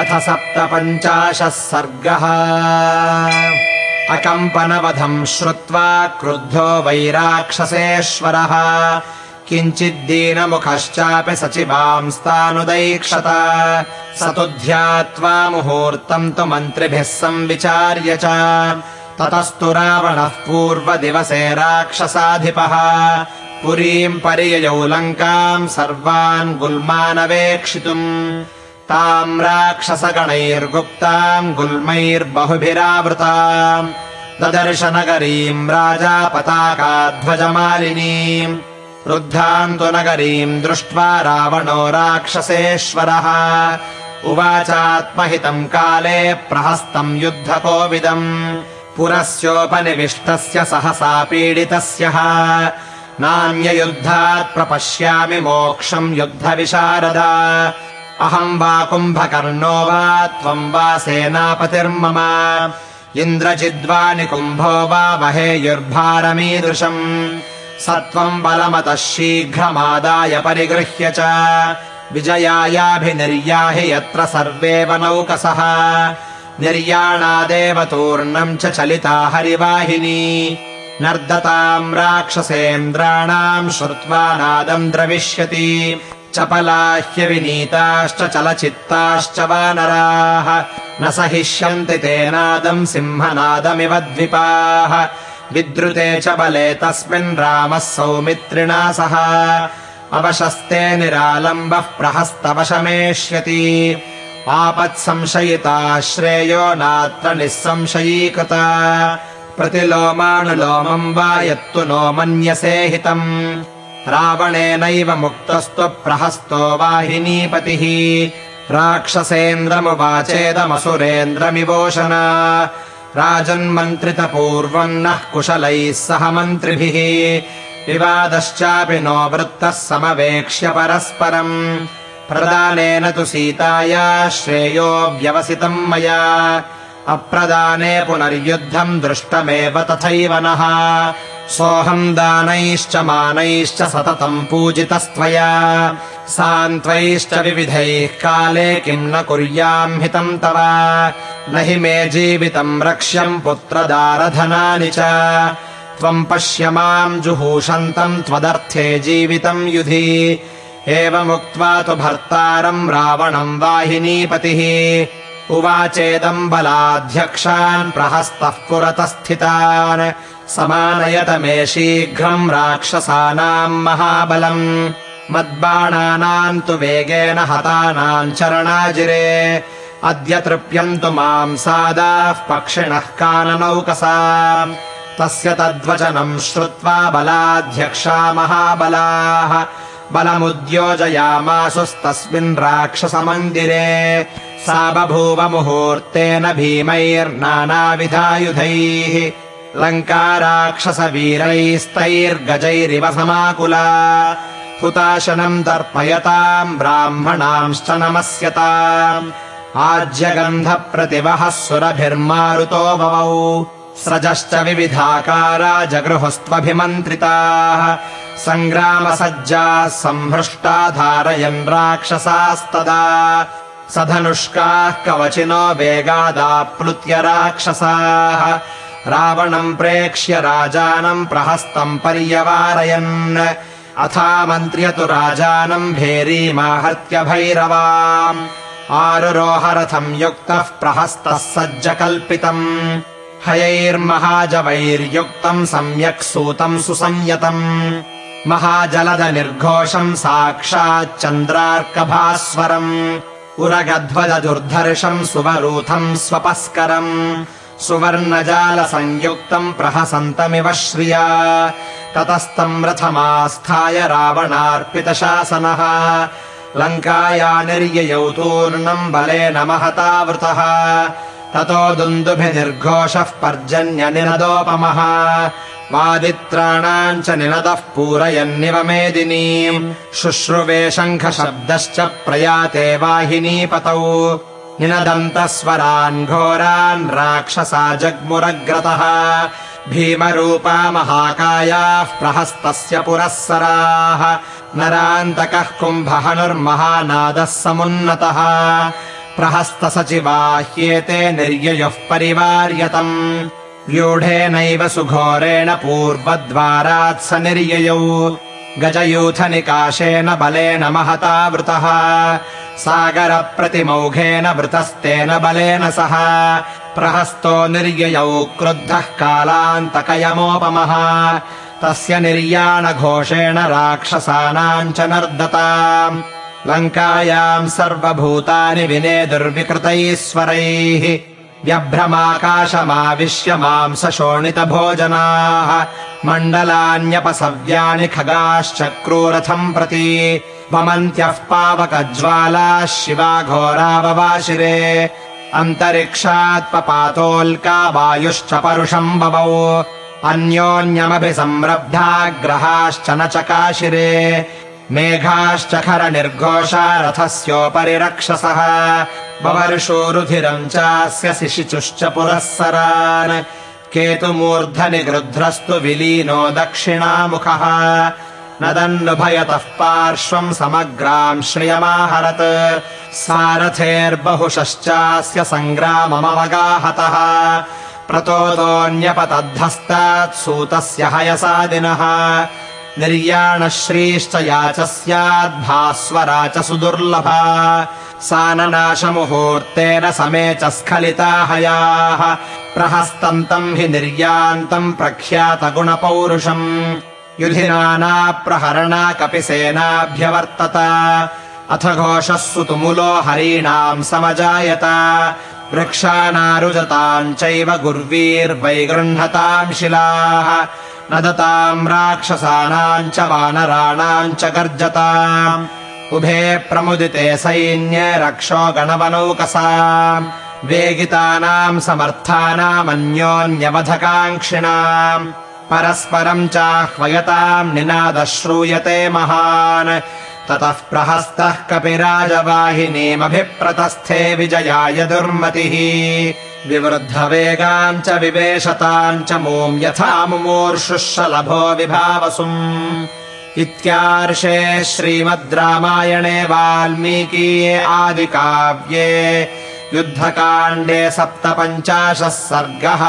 अथ सप्तपञ्चाशः सर्गः। अकम्पनवधम् श्रुत्वा क्रुद्धो वैराक्षसेश्वरः। किञ्चिद्दीनमुखश्चापि सचिवांस्तानुदैक्षत स तु ध्यात्वा मुहूर्तम् तु मन्त्रिभिः संविचार्य च। ततस्तु रावणः पूर्वदिवसे राक्षसाधिपः। पुरीम् पर्ययौ लङ्काम् सर्वान् गुल्मानवेक्षितुम् ताम् राक्षसगणैर्गुप्ताम् गुल्मैर्बहुभिरावृताम् ददर्शनगरीम् राजा पताकाध्वजमालिनीम् रुद्धाम् तु नगरीम् दृष्ट्वा रावणो राक्षसेश्वरः उवाचात्महितम् काले प्रहस्तम् युद्धकोविदम् पुरस्योपनिविष्टस्य सहसा पीडितस्य नान्ययुद्धात् प्रपश्यामि मोक्षम् युद्धविशारदा अहम् वा कुम्भकर्णो वा त्वम् वा सेनापतिर्मम। इन्द्रजिद्वा निकुम्भो वा वहेयुर्भारमीदृशम् स त्वम् बलमतः शीघ्रमादाय परिगृह्य च। विजयायाभिनिर्याहि यत्र सर्वे नौकसः निर्याणादेव तूर्णम् च चलिता हरिवाहिनी। नर्दताम् राक्षसेन्द्राणाम् श्रुत्वा नादम् द्रविष्यति चपला ह्यविनीताश्च चलचित्ताश्च वानराः। न सहिष्यन्ति तेनादम् सिंहनादमिव द्विपाः। विद्रुते च बले तस्मिन् रामः सौमित्रिणा सह। अवशस्ते निरालम्बः प्रहस्तवशमेष्यति। आपत्संशयिता श्रेयो नात्र निःसंशयीकृता। प्रतिलोमानुलोमम् वा यत्तु नो मन्यसे हितम् रावणेनैव मुक्तस्तु प्रहस्तो वाहिनीपतिः। राक्षसेन्द्रमुवाचेदमसुरेन्द्रमिवोषणा। राजन्मन्त्रितपूर्वम् नः कुशलैः सह मन्त्रिभिः। विवादश्चापि नो वृत्तः समवेक्ष्य परस्परम्। प्रदानेन तु सीताया श्रेयो व्यवसितम् मया। अप्रदाने पुनर्युद्धम् दृष्टमेव तथैव नः सोऽहम् दानैश्च मानैश्च सततम् पूजितस्त्वया। सान्त्वैश्च विविधैः काले किम् न कुर्याम् हितम् तव। न हि मे जीवितम् रक्ष्यम् पुत्रदारधनानि च। त्वम् पश्य माम् जुहूषन्तम् त्वदर्थे जीवितम् युधि। एवमुक्त्वा तु भर्तारम् रावणम् वाहिनीपतिः उवाचेदम् बलाध्यक्षान् प्रहस्तः पुरतस्थितान् समानयत मे शीघ्रम् राक्षसानाम् महाबलम् मद्बाणानाम् तु वेगेन हतानाम् चरणाजिरे अद्य तृप्यन्तु माम् सादाः पक्षिणः काननौकसा तस्य तद्वचनम् श्रुत्वा बलाध्यक्षा महाबलाः बलमुद्योजयामासुस्तस्मिन् राक्षसमन्दिरे सा बभूव मुहूर्तेन भीमैर्नानाविधायुधैः लङ्काराक्षसवीरैस्तैर्गजैरिव समाकुला हुताशनम् तर्पयताम् ब्राह्मणांश्च नमस्यताम्। आज्यगन्धप्रतिवहः सुरभिर्मारुतो भवौ स्रजश्च विविधाकारा जगृहस्त्वभिमन्त्रिताः सङ्ग्रामसज्जाः सम्भृष्टा धारयन् राक्षसास्तदा सधनुष्काः कवचिनो वेगादाप्लुत्य राक्षसाः। रावणम् प्रेक्ष्य राजानम् प्रहस्तम् पर्यवारयन्। अथामन्त्र्यतु राजानम् भेरीमाहर्त्य भैरवाम्। आरुरोहरथम् युक्तः प्रहस्तः सज्जकल्पितम्। हयैर्महाजवैर्युक्तम् सम्यक् सूतम् सुसंयतम्। महाजलदनिर्घोषम् साक्षाच्चन्द्रार्कभास्वरम् उरगध्वजदुर्धर्षम् सुवरूथम् स्वपस्करम् सुवर्णजालसंयुक्तम् प्रहसन्तमिव श्रिया। ततस्तम् रथमास्थाय रावणार्पितशासनः। लङ्काया निर्ययौ तूर्णम् बलेन महतावृतः ततो दुन्दुभिनिर्घोषः पर्जन्यनिनदोपमः वादित्राणाम् च निनदः पूरयन्निव मेदिनीम्। शुश्रुवे शङ्खशब्दश्च प्रयाते वाहिनीपतौ। निनदन्तः स्वरान् घोरान् राक्षसा जग्मुरग्रतः। भीमरूपा महाकायाः प्रहस्तस्य पुरःसराः नरान्तकः कुम्भहनुर्महानादः समुन्नतः प्रहस्तसचिवाह्येते निर्ययुः परिवार्यतम्। व्यूढेनैव सुघोरेण पूर्वद्वारात् स निर्ययौ। गजयूथनिकाशेन बलेन महता वृतः। सागरप्रतिमौघेन वृतस्तेन बलेन सह। प्रहस्तो निर्ययौ क्रुद्धः कालान्तकयमोपमः। तस्य निर्याणघोषेण राक्षसानाम् च नर्दता लङ्कायाम् सर्वभूतानि विने दुर्विकृतैश्वरैः व्यभ्रमाकाशमाविश्य मांस शोणितभोजनाः मण्डलान्यपसव्यानि खगाश्चक्रूरथम् प्रति वमन्त्यः पावकज्वालाः शिवा घोराववाशिरे अन्तरिक्षात्पपातोल्का वायुश्च परुषम् बवौ अन्योन्यमभि संरब्धा ग्रहाश्च न चकाशिरे मेघाश्च खर रक्षसः बवर्षोरुधिरम् चास्य शिशिचुश्च पुरःसरान् केतुमूर्धनि गृध्रस्तु विलीनो दक्षिणामुखः। नदन्नुभयतः पार्श्वम् समग्राम् श्रियमाहरत्। सारथेर्बहुशश्चास्य सङ्ग्राममवगाहतः। प्रतोदोऽन्यपतद्धस्तात् सूतस्य हयसादिनः निर्याणश्रीश्च याच स्याद्भास्वरा च सुदुर्लभा साननाशमुहूर्तेन समे च स्खलिता हयाः। प्रहस्तन्तम् हि निर्यान्तम् प्रख्यातगुणपौरुषम्। युधिनाना प्रहरणा कपिसेनाभ्यवर्तत अथ घोषः सुतुमुलो हरीणाम् समजायत। वृक्षानारुजताम् चैव गुर्वीर्वैगृह्णताम् शिलाः नदताम् राक्षसानाम् च वानराणाम् च गर्जताम्। उभे प्रमुदिते सैन्ये रक्षो गणवनौकसा वेगितानाम् समर्थानामन्योन्यवधकाङ्क्षिणाम् परस्परम् चाह्वयताम् निनादः श्रूयते महान्। ततः प्रहस्तः कपिराजवाहिनीमभिप्रतस्थे विजयाय दुर्मतिः विवृद्धवेगाम् च विवेशताम् च मोम् यथा मुमूर्षुः विभावसुम्। इत्यार्षे श्रीमद् रामायणे वाल्मीकीये आदिकाव्ये युद्धकाण्डे सप्तपञ्चाशः सर्गः